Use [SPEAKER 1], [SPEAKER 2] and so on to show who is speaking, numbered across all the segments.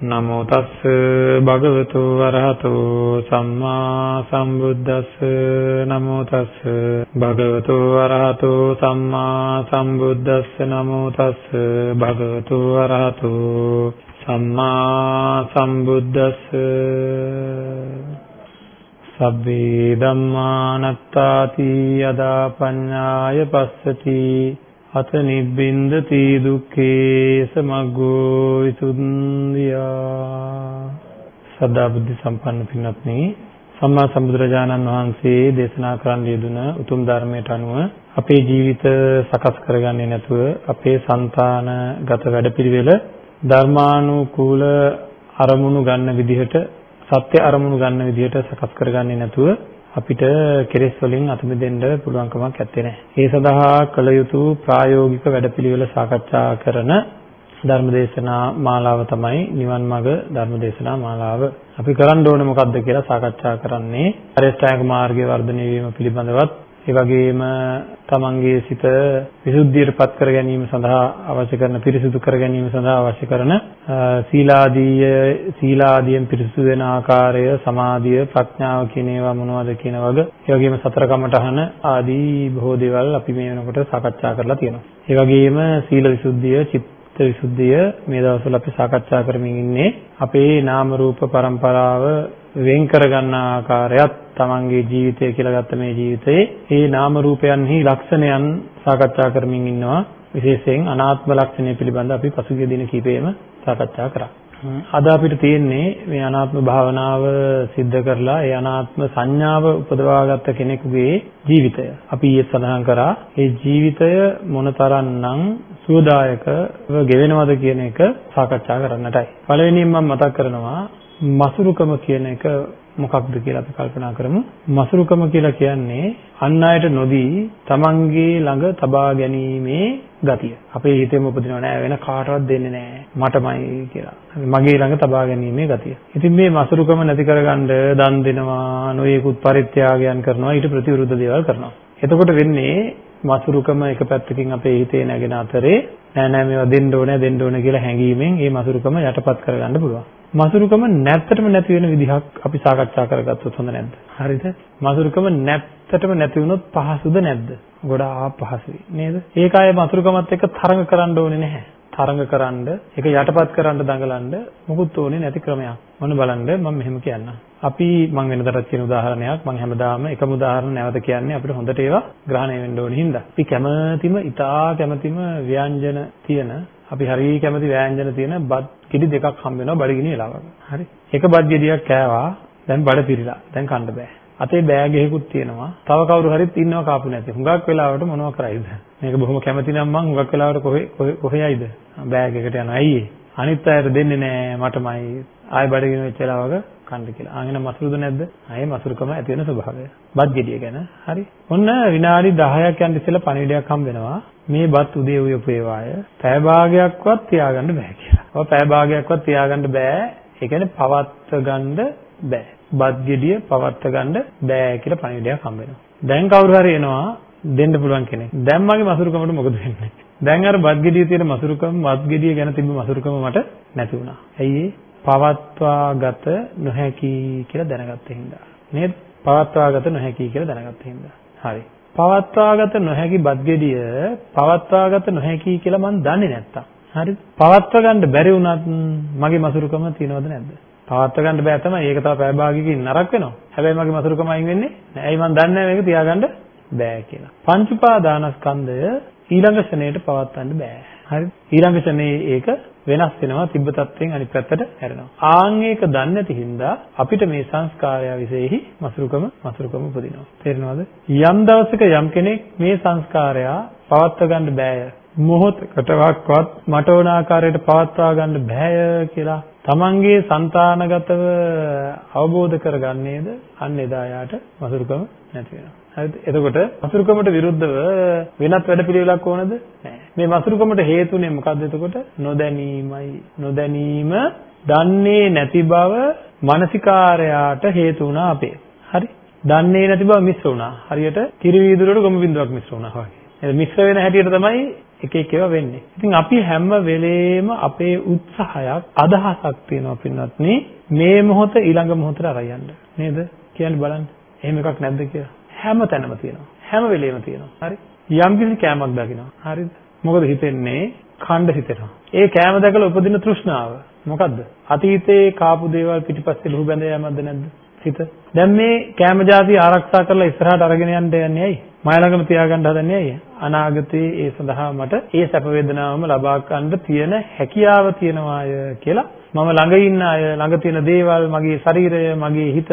[SPEAKER 1] නමෝ තස්ස භගවතු වරහතෝ සම්මා සම්බුද්දස්ස. නමෝ තස්ස භගවතු වරහතෝ සම්මා සම්බුද්දස්ස. නමෝ තස්ස භගවතු වරහතෝ සම්මා සම්බුද්දස්ස. සබ්බේ ධම්මානත්තාති යදා පඤ්ඤාය පස්සති. අත නිබ්බින්දති දුක්ඛේ සමග්ගෝ විසුද්ධියා සදා බුද්ධ සම්පන්න පින්වත්නි සම්මා සම්බුදුරජාණන් වහන්සේ දේශනා කරන්න යෙදුන උතුම් ධර්මයට අනුව අපේ ජීවිත සකස් කරගන්නේ නැතුව අපේ సంతානගත වැඩපිළිවෙල ධර්මානුකූල අරමුණු ගන්න විදිහට සත්‍ය අරමුණු ගන්න විදිහට සකස් කරගන්නේ නැතුව අපිට කෙලෙස් වලින් අත මිදෙන්න පුළුවන් කමක් නැත්තේ නෑ. ඒ සඳහා කළ යුතු ප්‍රායෝගික වැඩපිළිවෙල සාකච්ඡා කරන ධර්මදේශනා මාලාව තමයි නිවන් මඟ ධර්මදේශනා මාලාව. අපි කරන්න ඕනේ මොකද්ද කියලා සාකච්ඡා කරන්නේ අරියස්ථායක මාර්ගයේ වර්ධනය වීම පිළිබඳවත් ඒ වගේම තමන්ගේ සිත විසුද්ධියටපත් කර ගැනීම සඳහා අවශ්‍ය කරන පිරිසිදු කර ගැනීම සඳහා අවශ්‍ය කරන සීලාදීය සීලාදීයෙන් පිරිසිදු වෙන ආකාරය සමාධිය ප්‍රඥාව කියන ඒවා මොනවද කියන වග ඒ වගේම සතර කමඨහන ආදී බොහෝ දේවල් අපි මේ වෙනකොට සාකච්ඡා කරලා තියෙනවා. ඒ වගේම සීල විසුද්ධිය චිත්ත විසුද්ධිය මේ දවස්වල අපි සාකච්ඡා කරමින් ඉන්නේ අපේ නාම රූප પરම්පරාව වෙන් කරගන්න ආකාරයත් තමන්ගේ ජීවිතය කියලා ගත්ත මේ ජීවිතයේ මේ නාම රූපයන්හි ලක්ෂණයන් සාකච්ඡා කරමින් ඉන්නවා විශේෂයෙන් අනාත්ම ලක්ෂණය පිළිබඳ අපි පසුගිය දින කිහිපෙම සාකච්ඡා කරා. අද අපිට තියෙන්නේ මේ අනාත්ම භාවනාව સિદ્ધ කරලා ඒ අනාත්ම සංඥාව උපදවාගත්ත කෙනෙකුගේ ජීවිතය. අපි ඊයේ සඳහන් කරා ඒ ජීවිතය මොනතරම්නම් සුවදායකව ගෙවෙනවද කියන එක සාකච්ඡා කරන්නටයි. පළවෙනියෙන් මම මතක් කරනවා මසුරුකම කියන එක මොකක්ද කියලා අපි කල්පනා කරමු. මසුරුකම කියලා කියන්නේ අන් අයට නොදී තමන්ගේ ළඟ තබා ගැනීමේ ගතිය. අපේ හිතේම උපදිනව නෑ වෙන කාටවත් දෙන්නේ නෑ මටමයි කියලා. මගේ ළඟ තබා ගැනීමේ ගතිය. ඉතින් මේ මසුරුකම නැති කරගන්න දන් දෙනවා, නොයෙකුත් පරිත්‍යාගයන් කරනවා, ඊට ප්‍රතිවිරුද්ධ දේවල් කරනවා. එතකොට වෙන්නේ මසුරුකම එක පැත්තකින් අපේ හිතේ නැගෙන අතරේ නෑ නෑ මේවා දෙන්න ඕනේ දෙන්න ඕනේ කියලා හැඟීමෙන් මේ මසුරුකම යටපත් කරගන්න පුළුවන්. මසුරුකම නැත්තටම නැති වෙන විදිහක් අපි සාකච්ඡා කරගත්තොත් හොඳ නැද්ද? හරිද? මසුරුකම නැත්තටම නැති වුණොත් පහසුද නැද්ද? ගොඩාක් පහසුයි නේද? ඒක අය මසුරුකමත් එක්ක තරඟ කරන්න ඕනේ නැහැ. තරඟ කරන්න ඒක යටපත් කරන්න දඟලන්න මොකුත් ඕනේ නැති ක්‍රමයක්. මොන බලන්න මම මෙහෙම කියන්නම්. අපි මම වෙනදටත් කියන උදාහරණයක් මම හැමදාම එකම උදාහරණ නැවත කියන්නේ අපිට හොඳට ඒවා ග්‍රහණය වෙන්න ඕනේ හින්දා. අපි කැමැතිම ඉතා කැමැතිම ව්‍යංජන තියෙන අපි හරිය කැමති ව්‍යංජන තියෙන බත් කිඩි දෙකක් හම්බ වෙනවා බඩගිනි වෙලාවක. හරි. එක බත් ගෙඩියක් කෑවා. දැන් බඩ පිරিলা. දැන් කන්න බෑ. අතේ බෑග් එකකුත් තියෙනවා. තව කවුරු හරිත් ඉන්නව කාපු නැති. හුඟක් වෙලාවට මොනව කරයිද? මේක බොහොම කැමති නම් මං හුඟක් වෙලාවට කොහේ කොහේ යයිද? බෑග් එකට යනවා. ඇයි අනිත් අයට දෙන්නේ නෑ මටමයි. ආයෙ බඩගිනි වෙච්ච වෙලාවක කන්න කියලා. ආගෙන මසුරුද නැද්ද? ආයේ මසුරුකම ඇති වෙන ස්වභාවය. බත් ගෙඩිය ගැන. හරි. ඔන්න විනාඩි 10ක් යන ඉස්සෙල්ලා පණිවිඩයක් හම්බ වෙනවා. මේ බත් උදේ උයපු ඒවාය පැය භාගයක්වත් තියාගන්න බෑ කියලා. ඔය පැය භාගයක්වත් තියාගන්න බෑ. ඒ කියන්නේ පවත්ව ගන්න බෑ. බත් ගෙඩිය පවත්ව ගන්න බෑ කියලා පණිවිඩයක් හම්බ වෙනවා. දැන් කවුරු හරි එනවා දෙන්න පුළුවන් කෙනෙක්. දැන් මගේ මසුරුකමට මොකද වෙන්නේ? දැන් අර බත් ගෙඩිය තියෙන මසුරුකම බත් ගෙඩිය ගැන තිබ්බ මසුරුකම මට නැති වුණා. ඇයි පවත්වාගත නොහැකි කියලා දැනගත්ත හින්දා. නේද? පවත්වාගත නොහැකි කියලා දැනගත්ත හින්දා. හරි. පවත්වාගත නොහැකි බත් ගෙඩිය පවත්වාගත නොහැකි කියලා මම දන්නේ නැත්තම්. හරිද? පවත්වා ගන්න බැරි වුණත් මගේ මසුරුකම තියනවද නැද්ද? පවත්වා ගන්න බෑ තමයි. ඒක තව පැය භාගයකින් නරක වෙනවා. හැබැයි මගේ මසුරුකම අයින් වෙන්නේ නෑ. ඇයි මම දන්නේ මේක තියාගන්න බෑ කියලා. පංච උපාදානස්කන්ධය ඊළඟ ශරණයට පවත්වන්න බෑ. හරි? ඊළඟ ශරණේ ඒක වෙනස් වෙනවා තිබ්බ තත්වයෙන් අනිත් පැත්තට හැරෙනවා. ආන් ඒක දන්නේ නැති හින්දා අපිට මේ සංස්කාරය විශේෂෙහි මසුරුකම මසුරුකම උපදිනවා. තේරෙනවද? යම් දවසක යම් කෙනෙක් මේ සංස්කාරය පවත්ව ගන්න බෑය. මොහොතකටවත් මට ඕන ආකාරයට පවත්වා ගන්න බෑය කියලා තමන්ගේ సంతානගතව අවබෝධ කරගන්නේද අන්න එදා යාට මසුරුකම නැති වෙනවා. හරිද? එතකොට මසුරුකමට විරුද්ධව වෙනත් වැඩපිළිවෙලක් ඕනද? නැහැ. මේ මසුරුකමට හේතුනේ මොකද්ද එතකොට? නොදැනීමයි. නොදැනීම දන්නේ නැති බව මානසිකාරයාට හේතු වුණා අපේ. හරි? දන්නේ නැති බව මිශ්‍ර වුණා. හරියට කිරි වීදුරුවට ගොම බින්දුවක් මිශ්‍ර වුණා වගේ. එහෙනම් මිශ්‍ර වෙන හැටියට තමයි එක එක ඒවා වෙන්නේ. ඉතින් අපි හැම වෙලේම අපේ උත්සාහයක් අදහසක් තියෙනවා පින්වත්නි මේ මොහොත ඊළඟ මොහොතට අරයන්ද නේද? කියන්නේ බලන්න. එහෙම එකක් නැද්ද කියලා. හැම තැනම තියෙනවා. හැම වෙලේම තියෙනවා. හරි? යම් කිසි කෑමක් දකිනවා. හරිද? මොකද හිතෙන්නේ? ඛණ්ඩ හිතෙනවා. ඒ කෑම දැකලා උපදින තෘෂ්ණාව මොකද්ද? අතීතේ කාපු දේවල් පිටිපස්සේ ලුහු බැඳ යෑමක්ද නැද්ද? හිත. දැන් මේ කෑම જાති ආරක්ෂා කරලා ඉස්සරහට අරගෙන යන්න යන්නේ ඇයි? මය ළඟම තියාගන්න හදන්නේ ඇයි? අනාගතයේ ඒ සඳහා මට ඒ සැප වේදනාවම ලබා ගන්න තියෙන හැකියාව තියනවාය කියලා මම ළඟ ඉන්න අය ළඟ තියෙන දේවල් මගේ ශරීරය මගේ හිත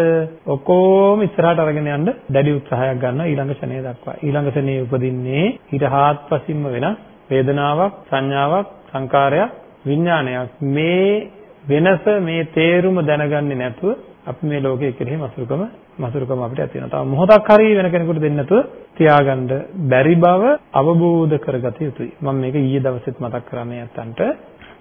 [SPEAKER 1] ඔක්කොම ඉස්සරහට අරගෙන යන්න දැඩි උත්සාහයක් ගන්නවා ඊළඟ ශනේ දක්වා ඊළඟ ශනේ උපදින්නේ ඊට හාත්පසින්ම වෙන වේදනාවක් සංඥාවක් සංකාරයක් විඥානයක් මේ වෙනස මේ තේරුම දැනගන්නේ නැතුව අපි මේ ලෝකයේ කෙරෙහි මසුරුකම මසුරුකම අපිට ඇති වෙනවා. තව මොහොතක් හරි වෙන කෙනෙකුට දෙන්න නැතුව තියාගන්න බැරි බව අවබෝධ කරගත යුතුයි. මම මේක ඊයේ දවසෙත් මතක් කරා මේ අතන්ට.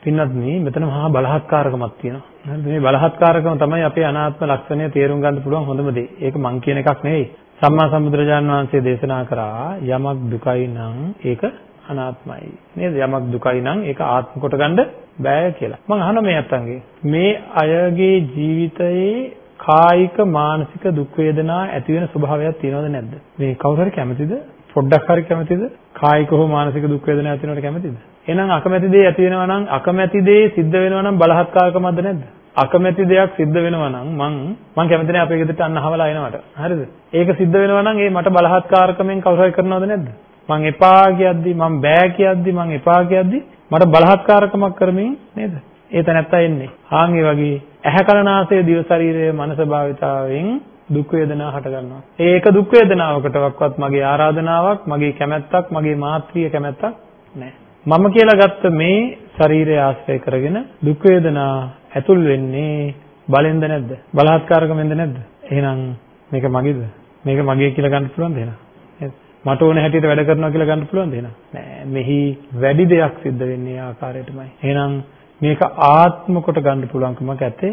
[SPEAKER 1] පින්නත් මේ මෙතන මහා බලහත්කාරකමක් තියෙනවා. හරිද? මේ බලහත්කාරකම තමයි අපේ අනාත්ම ලක්ෂණය තේරුම් ගන්න පුළුවන් හොඳම දේ. ඒක මං කියන එකක් නෙවෙයි. සම්මා සම්බුදුරජාන් වහන්සේ දේශනා කරා යමක් දුකයි නම් ඒක අනාත්මයි. නේද? යමක් දුකයි නම් ඒක ආත්ම කොට ගන්න බෑ කියලා. මම අහන මේ අත්තන්ගේ මේ අයගේ ජීවිතයේ කායික මානසික දුක් වේදනා ඇති වෙන ස්වභාවයක් තියෙනවද නැද්ද? මේ කවුරු හරි කැමතිද? පොඩ්ඩක් හරි කැමතිද? කායික හෝ මානසික දුක් වේදනා ඇති වෙනවට කැමතිද? එහෙනම් අකමැති දේ ඇති වෙනවා නම් අකමැති දේ සිද්ධ වෙනවා නම් බලහත්කාරකමක්ද නැද්ද? අකමැති දෙයක් සිද්ධ වෙනවා නම් මං මං කැමති නැහැ අපේ ගෙදරට අන්න අහවලා එනවට. හරිද? ඒක සිද්ධ වෙනවා නම් ඒ මට බලහත්කාරකමෙන් කවුරු හරි කරනවද නැද්ද? මං එපා කියද්දි මං බෑ කියද්දි මං එපා කියද්දි මට බලහත්කාරකමක් කරමින් නේද? ඒ තැනත්තා එන්නේ. ආන් ඒ වගේ ඇහැ කලනාසය දිව ශරීරය මනස භාවිතාවෙන් දුක් වේදනා හට ගන්නවා. ඒක දුක් වේදනාවකටවත් මගේ ආරාධනාවක්, මගේ කැමැත්තක්, මගේ මාත්‍රිය කැමැත්තක් නෑ. මම කියලා ගත්ත මේ ශරීරය ආශ්‍රය කරගෙන දුක් වේදනා ඇතුල් වෙන්නේ බලෙන්ද නැද්ද? බලහත්කාරකමෙන්ද නැද්ද? එහෙනම් මේක මගේද? මේක මගේ කියලා ගන්න පුළුවන්ද එහෙනම්? මට ඕන හැටියට වැඩ කරනවා කියලා ගන්න පුළුවන්ද එහෙනම්? නෑ. මෙහි වැඩි දෙයක් සිද්ධ වෙන්නේ ආකාරයටමයි. එහෙනම් මේක ආත්ම කොට ගන්න පුළුවන්කමක් ඇත්තේ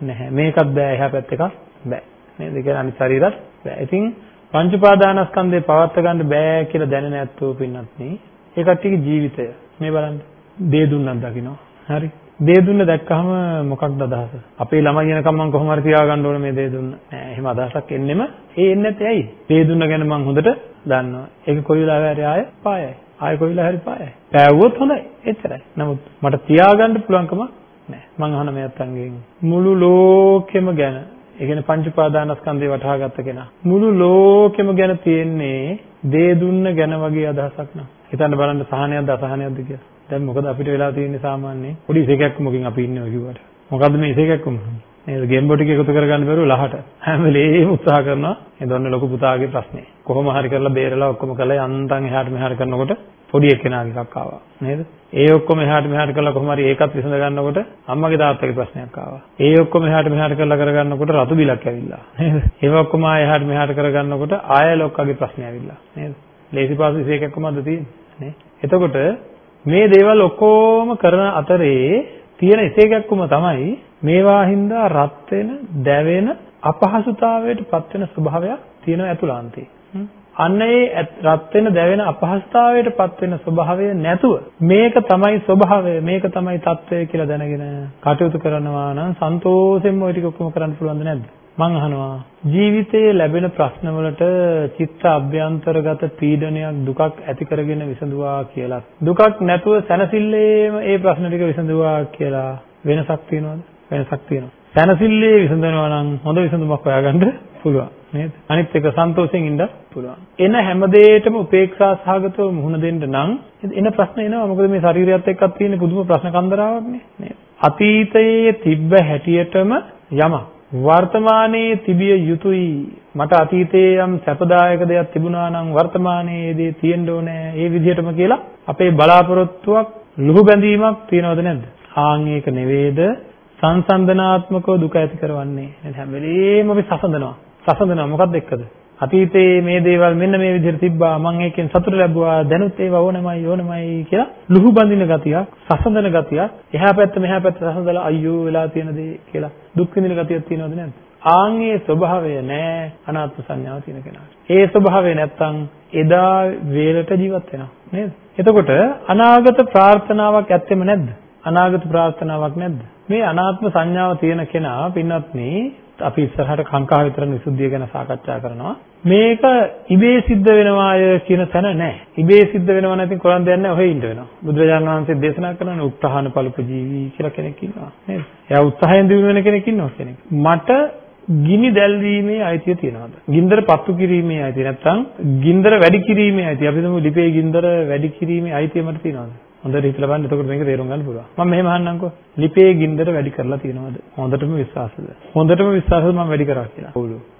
[SPEAKER 1] නැහැ. මේකත් බෑ එහා පැත්ත එකක් බෑ. නේද? ඒ කියන්නේ අනිත් ශරීරත් බෑ. ඉතින් පංච උපාදානස්කන්ධේ පවත්ව ගන්න බෑ කියලා දැනෙන ඇත්තෝ පින්නත් නේ. ඒ කට්ටියගේ ජීවිතය මේ බලන්න. දේ දුන්නක් දකින්න. හරි. දේ දුන්න දැක්කහම මොකක්ද අදහස? අපේ ළමයි වෙනකම් මම කොහොම හරි තියාගන්න ඕන මේ දේ දුන්න. නෑ එහෙම අදහසක් එන්නෙම ඒ එන්නේ නැත්තේ ඇයි? දේ දුන්න ගැන මම හොඳට දන්නවා. ඒක කොයි වෙලාවෙ හරි ආය පායයි. ආය කොයි වෙලාවෙ හරි පායයි. පෑවුවොත් හොඳයි. එච්චරයි. නමුත් මට තියාගන්න පුළුවන්කම නෑ. මං අහන මේ අත්තන්ගෙන් මුළු ලෝකෙම ගැන ඒ කියන්නේ පංච උපාදානස්කන්ධේ වටහා ගත්ත කෙනා මුළු ලෝකෙම ගැන තියෙන්නේ දේ දුන්න ගැන වගේ අදහසක් නෑ. හිතන්න බලන්න සහනයක්ද අසහනයක්ද කියලා. දැන් මොකද අපිට වෙලා තියෙන්නේ සාමාන්‍යයෙන්? පොඩි ඉසේකක් මොකකින් අපි ඉන්නේ ඔය කිව්වට. මොකද්ද මේ ඉසේකක් කොහොමද? නේද? ගෙම්බෝ ටික එකතු කරගන්න බැරුව ලහට. හැම වෙලේම උත්සාහ කරනවා. ඒ දොන්න ලොකු පුතාගේ ප්‍රශ්නේ. කොහොම හරි කරලා බේරලා ඔක්කොම කළා. යන්තම් එහාට මෙහාට කරනකොට පොඩි එක්කෙනාගේ එකක් ආවා. නේද? ඒ ඔක්කොම එහාට මෙහාට කරලා කොහොම හරි ඒකත් විසඳ ගන්නකොට අම්මගේ තාත්තගේ ප්‍රශ්නයක් ආවා. ඒ ඔක්කොම එහාට මෙහාට කරලා කරගන්නකොට රතු බිලක් ඇවිල්ලා. නේද? ඒව ඔක්කොම ආය එහාට මෙහාට කරගන්නකොට ආය ලොක්කගේ ප්‍රශ්නේ ඇවිල්ලා. නේද? ලේසි පාසු ඉසේකක් කොහමද තියෙන්නේ? නේ. එතකොට මේ දේවල් ඔක්කොම කරන අතරේ තියෙන ඉසේකක්කම තමයි මේවා හින්දා රත් වෙන, දැවෙන, අපහසුතාවයට පත් වෙන ස්වභාවයක් තියෙන ඇතුළාන්තේ. අන්න ඒ රත් වෙන, දැවෙන අපහසුතාවයට පත් වෙන ස්වභාවය නැතුව මේක තමයි ස්වභාවය, මේක තමයි తত্ত্বය කියලා දැනගෙන කටයුතු කරනවා නම් සන්තෝෂයෙන්ම ওই ටික ඔක්කොම කරන්න පුළුවන්ද නැද්ද? මං අහනවා ජීවිතයේ ලැබෙන ප්‍රශ්නවලට චිත්ත අභ්‍යන්තරගත පීඩනයක් දුකක් ඇති කරගෙන විසඳුවා කියලා. දුකක් නැතුව සැනසෙල්ලේම ඒ ප්‍රශ්න ටික විසඳුවා කියලා වෙනසක් තියනවද? වෙනසක් තියෙනවා. සැනසෙල්ලේ විසඳනවා නම් හොඳ විසඳුමක් හොයාගන්න පුළුවන් නේද? අනිත් එක සන්තෝෂයෙන් ඉන්න පුළුවන්. එන හැම දෙයකටම උපේක්ෂා සහගතව මුහුණ දෙන්න නම් එන ප්‍රශ්න එනවා. මොකද මේ ශරීරයත් එක්කත් තියෙන පුදුම ප්‍රශ්න කන්දරාවක් නේද? අතීතයේ තිබ්බ හැටියටම යමක් වර්තමානයේ තිබිය යුතුයි මට අතීතයේ යම් සැපදායක දෙයක් තිබුණා නම් වර්තමානයේ ඒ දේ තියෙන්න ඕනේ ඒ විදිහටම කියලා අපේ බලාපොරොත්තුවක් ලුහු බැඳීමක් තියනවද නැද්ද ආන් ඒක නෙවෙයිද සංසන්දනාත්මකව දුක ඇති කරවන්නේ. හැම වෙලේම අපි සසඳනවා. සසඳනවා මොකක්ද එක්කද? අතීතයේ මේ දේවල් මෙන්න මේ විදිහට තිබ්බා මම ඒකෙන් සතුට ලැබුවා දැනුත් ඒව ඕනමයි ඕනමයි කියලා ලුහු බඳින ගතියක් සසඳන ගතියක් එහා පැත්ත මෙහා පැත්ත සසඳලා අයියෝ වෙලා තියෙන දේ කියලා දුක් විඳින ගතියක් තියෙනවද නැද්ද? ආන්ගේ ස්වභාවය නෑ අනාත්ම සංඥාව තියෙන කෙනාට. ඒ ස්වභාවය නැත්තම් එදා වේලට ජීවත් වෙනවා නේද? එතකොට අනාගත ප්‍රාර්ථනාවක් ඇත්තෙම නැද්ද? අනාගත ප්‍රාර්ථනාවක් නැද්ද? මේ අනාත්ම සංඥාව තියෙන කෙනා පින්වත්නි අපි ඉස්සරහට කාංකා විතරන විසුද්ධිය ගැන සාකච්ඡා කරනවා. මේක ඉබේ සිද්ධ වෙනවාය කියන තැන නෑ. ඉබේ සිද්ධ වෙනවා නැතිනම් කොරන් දෙයක් නෑ ඔහෙ ඉන්න වෙනවා. බුදුරජාණන් වහන්සේ දේශනා කරන උත්සාහන පළපජීවි කියලා කෙනෙක් ඉන්නවා. නේද? එයා උත්සාහයෙන් දිනු වෙන කෙනෙක් ඉන්නවා කෙනෙක්. මට ගිනි දැල්වීමේ අයිතිය තියනවාද? ගින්දර පත්තු කිරීමේ අයිතිය නැත්නම් ගින්දර වැඩි කිරීමේ අයිතිය. අපි හිතමු ලිපේ ගින්දර වැඩි කිරීමේ අයිතිය මට තියනවාද? හොඳට හිතලා බලන්න එතකොට මේක තේරුම් ගන්න පුළුවන්. මම මෙහෙම අහන්නම්කෝ. ලිපේ ගින්දර වැඩි කරලා තියෙනවද? හොඳටම විශ්වාසද? හොඳටම විශ්වාසද මම වැඩි කරා කියලා.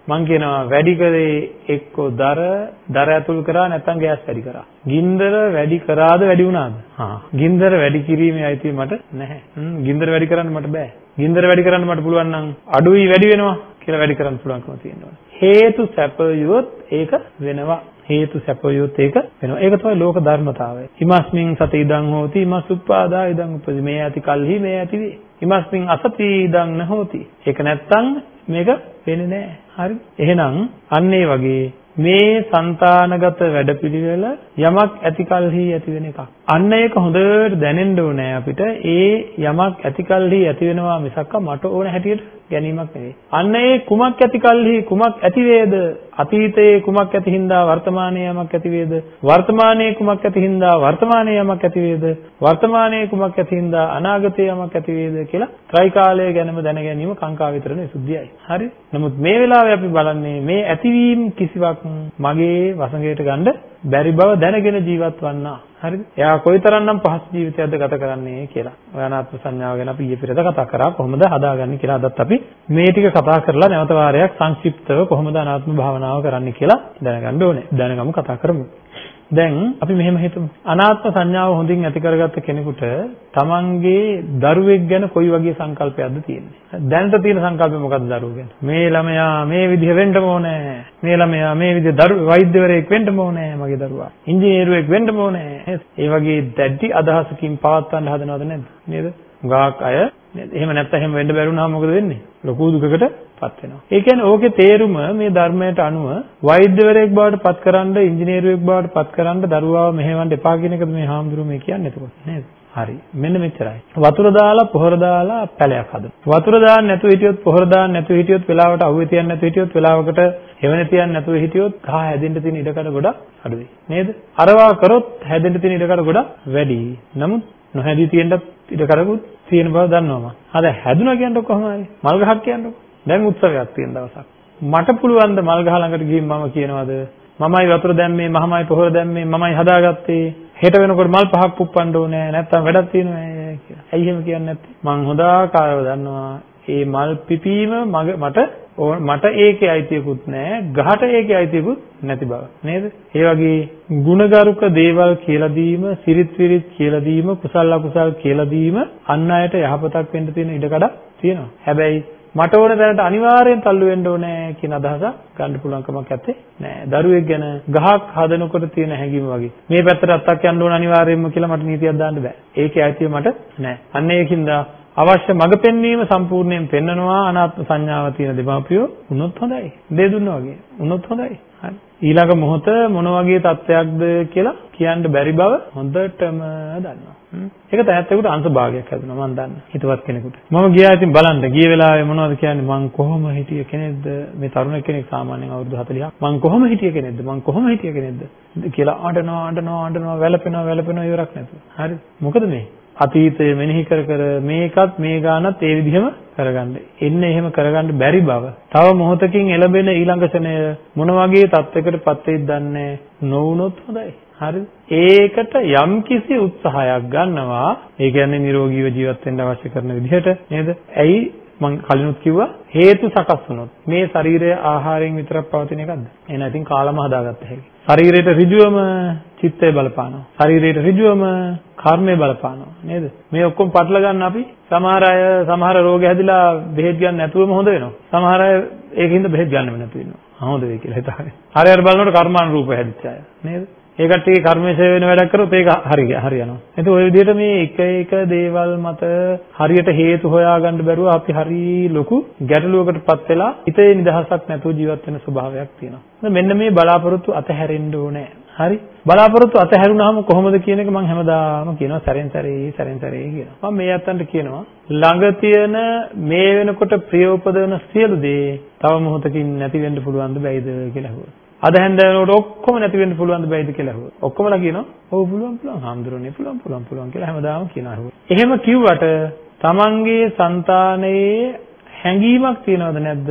[SPEAKER 1] මං කියනවා වැඩි කරේ එක්කෝ දර දර ඇතුල් කරා නැත්නම් ගෑස් වැඩි කරා. ගින්දර වැඩි කරාද වැඩි වුණාද? හා. ගින්දර වැඩි කිරීමේ අයිතිය මට නැහැ. ගින්දර වැඩි කරන්න මට බෑ. ගින්දර වැඩි කරන්න මට පුළුවන් නම් අඩුයි වැඩි වෙනවා කියලා වැඩි කරන්න පුළුවන්කම තියෙනවා. හේතු සැපයුවොත් ඒක වෙනවා. හේතු සැපයොත් ඒක වෙනවා. ඒක තමයි ලෝක ධර්මතාවය. හිමස්මින් සති ඉදං හෝති හිමස් උප්පාදා ඉදං උපදි. මේ ඇති කල්හි මේ ඇති වේ. හිමස්මින් අසති ඉදං නහෝති. ඒක නැත්තම් මේක පේන්නේ නැහැ. හරි. එහෙනම් අන්න ඒ වගේ මේ సంతానගත වැඩපිළිවෙල යමක් ඇතිකල්හි ඇති වෙන එකක්. අන්න ඒක හොඳට දැනෙන්න ඕනේ අපිට. ඒ යමක් ඇති කලෙහි ඇති වෙනවා මිසක්ක මට ඕන හැටියට ගැනීමක් නෙවෙයි. අන්න ඒ කුමක් ඇති කලෙහි කුමක් ඇති වේද? අතීතයේ කුමක් ඇති හින්දා වර්තමානයේ යමක් ඇති වේද? වර්තමානයේ කුමක් ඇති හින්දා වර්තමානයේ යමක් ඇති වේද? වර්තමානයේ කුමක් ඇති හින්දා අනාගතයේ යමක් ඇති වේද කියලා ත්‍රිකාලය ගැනම දැන ගැනීම කාංකා විතරනේ සුද්ධියයි. හරි? නමුත් මේ වෙලාවේ අපි බලන්නේ මේ ඇතිවීම කිසිවක් මගේ වසඟයට ගන්න බැරි බව දැනගෙන ජීවත් වන්නා. හරිද? එයා කොයිතරම්නම් පහසු ජීවිතයක්ද ගත කරන්නේ කියලා. ඔය අනාත්ම සංඥාව ගැන අපි ඊයේ පෙරේද කතා කරා කොහොමද හදාගන්නේ කියලා අදත් අපි මේ ටික කතා කරලා නැවත වාරයක් සංක්ෂිප්තව කොහොමද අනාත්ම භාවනාව කරන්නේ කියලා දැනගන්න ඕනේ. දැනගමු කතා කරමු. දැන් අපි මෙහෙම හිතමු. අනාත්ම සංඥාව හොඳින් ඇති කරගත්ත කෙනෙකුට තමන්ගේ දරුවෙක් ගැන කොයි වගේ සංකල්පයක්ද තියෙන්නේ? දැනට තියෙන සංකල්පය මොකක්ද දරුවෝ ගැන? මේ ළමයා මේ විදිහ වෙන්න ඕනේ. මේ ළමයා මේ විදිහ දරු වෛද්‍යවරයෙක් වෙන්න ඕනේ මගේ දරුවා. ඉංජිනේරුවෙක් වෙන්න ඕනේ. ඒ වගේ දැඩි අදහසකින් පවත්වන්න හදනවද නැද්ද? නේද? ගාක් අය එහෙම නැත්නම් එහෙම වෙන්න බැරුණාම මොකද වෙන්නේ? ලොකු දුකකට පත් වෙනවා. ඒ කියන්නේ ඕකේ තේරුම මේ ධර්මයට අනුව වෛද්‍යවරයෙක් බවට පත්කරනද ඉංජිනේරුවෙක් බවට පත්කරනද දරුවාව මෙහෙවන්න එපා කියන එකද මේ හාමුදුරුවෝ මේ කියන්නේ එතකොට නේද? හරි. මෙන්න මෙච්චරයි. වතුර දාලා පොහොර දාලා පැලයක් හදන. වතුර දාන්න නැතුව හිටියොත් පොහොර දාන්න නැතුව හිටියොත් වෙලාවට අවුවේ තියන්න නැතුව හිටියොත් වෙලාවකට හෙවණ තියන්න නැතුව හිටියොත් ගහ හැදෙන්න තියෙන ඉඩකඩ ගොඩක් අඩුයි. නේද? අරවා කරොත් හැදෙන්න තියෙන ඉඩකඩ ගොඩක් වැඩි. නමුත් නොහැදී තියෙන්නත් ඉඩකඩකුත් තියෙන බව දන්නවා මම. අද හැදුනා කියන්නේ කොහොමද? මල් ගහක් කියන්නේ. දැන් උත්සවයක් තියෙන දවසක්. මට පුළුවන් ද මල් ගහ ළඟට ගිහින් මම කියනවාද? මමයි වතුර දැම්මේ මමයි පොහොර දැම්මේ මමයි හදාගත්තේ. හෙට වෙනකොට මල් පහක් පුප්පන්න ඕනේ නැත්තම් වැඩක් තියෙනවා කියලා. ඇයි එහෙම කියන්නේ නැත්තේ? මං හොදාකාරව දන්නවා. ඒ මල් පිපීම මට මට ඒකේ අයිතියකුත් නැහැ. ගහට ඒකේ අයිතියකුත් නැති බව. නේද? ඒ වගේ ಗುಣගරුක දේවල් කියලා දීම සිරිත් විරිත් කියලා දීම කුසල අකුසල් කියලා දීම අන් අයට යහපතක් වෙන්න තියෙන ඉඩකඩක් තියෙනවා. හැබැයි මට ඕන තැනට අනිවාර්යෙන් තල්ලු වෙන්න ඕනේ කියන අදහස ගන්න පුළුවන් කමක් නැත්තේ නෑ. දරුවෙක් ගැන ගහක් හදනකොට තියෙන හැඟීම වගේ. මේ පැත්තට අත්තක් යන්න ඕන අනිවාර්යෙන්ම කියලා මට නීතියක් දාන්න බෑ. ඒකේ අයිතිය මට නෑ. අන්න ඒකින්ද අවශ්‍ය මඟ පෙන්වීම සම්පූර්ණයෙන් පෙන්නනවා අනාත්ම සංඥාව තියෙන දෙමාපියෝ උනොත් හොඳයි. දෙය දුන්නා වගේ. උනොත් හොඳයි. හරි. ඊළඟ මොහොත මොන වගේ තත්ත්වයක්ද කියලා කියන්න බැරි බව හොඳටම දන්නවා. ඒක තැනැත්තෙකුට අංශ භාගයක් හැදුනා මම දන්න හිතවත් කෙනෙකුට. මම ගියා ඉතින් බලන්න ගිය වෙලාවේ මොනවද කියන්නේ මං කොහොම හිටිය කෙනෙක්ද මේ තරුණ කෙනෙක් සාමාන්‍යයෙන් අවුරුදු 40ක් මං කොහොම හිටිය කෙනෙක්ද මං කොහොම හිටිය කෙනෙක්ද කියලා අඬනවා අඬනවා අඬනවා වැළපෙනවා වැළපෙනවා ඉවරක් නැතුව. හරි. මොකද මේ? අතීතය මෙනෙහි කර කර මේකත් මේ ගානත් ඒ විදිහම කරගන්න. එන්න එහෙම කරගන්න බැරි බව. තව මොහොතකින් එළඹෙන ඊළඟ ශනය මොන වගේ තත්යකටපත් වෙයිද දන්නේ නොවුනොත් හොඳයි. හරිද? ඒකට යම්කිසි උත්සාහයක් ගන්නවා. ඒ කියන්නේ නිරෝගීව ජීවත් වෙන්න අවශ්‍ය කරන විදිහට නේද? ඇයි මම කලිනුත් කිව්වා හේතු සකස් වුණොත් මේ ශරීරය ආහාරයෙන් විතරක් පවතින එකක්ද? එහෙනම් ඉතින් කාලම හදාගත්ත හැකි. ශරීරයට ඍජුවම චිත්තය බලපානවා. ශරීරයට ඍජුවම කර්මය බලපානවා නේද? මේ ඔක්කොම පටල ගන්න අපි සමහර අය සමහර රෝග හැදිලා බෙහෙත් ගන්න නැතුවම හොඳ වෙනවා. සමහර අය ඒකින්ද බෙහෙත් ගන්නෙම නැතු වෙනවා. හොඳ වෙයි කියලා හිතාගෙන. හරියට බලනකොට කර්මානුරූප හැදිච්ච අය නේද? ඒ කට්ටිය කර්මේශය වෙන වැඩක් කරොත් ඒක හරි හරියනවා. එතකොට ওই විදිහට මේ එක එක දේවල් මත හරියට හේතු හොයාගන්න බැරුව අපි හරි ලොකු ගැටලුවකටපත් වෙලා හිතේ නිදහසක් නැතුව ජීවත් වෙන ස්වභාවයක් තියෙනවා. මෙන්න මේ බලාපොරොත්තු අතහැරෙන්න ඕනේ. හරි? බලාපොරොත්තු අතහැරුණාම කොහොමද කියන එක මම හැමදාම කියනවා. සැරෙන් සැරේ සැරෙන් සැරේ කියනවා. මම මේ අතන්ට කියනවා. ළඟ තියෙන මේ වෙනකොට ප්‍රිය උපදවන සියලු දේ තව මොහොතකින් නැති වෙන්න පුළුවන්ද බැයිද කියලා අහුවා. අද හැන්දෑවනකොට ඔක්කොම නැති වෙන්න පුළුවන්ද බැයිද කියලා අහුවා. ඔක්කොමලා කියනවා ඔව් පුළුවන් පුළුවන්. හාමුදුරනේ පුළුවන් පුළුවන් පුළුවන් කියලා හැමදාම කියනවා අහුවා. එහෙම කිව්වට තමන්ගේ సంతානයේ හැඟීමක් තියනවද නැද්ද?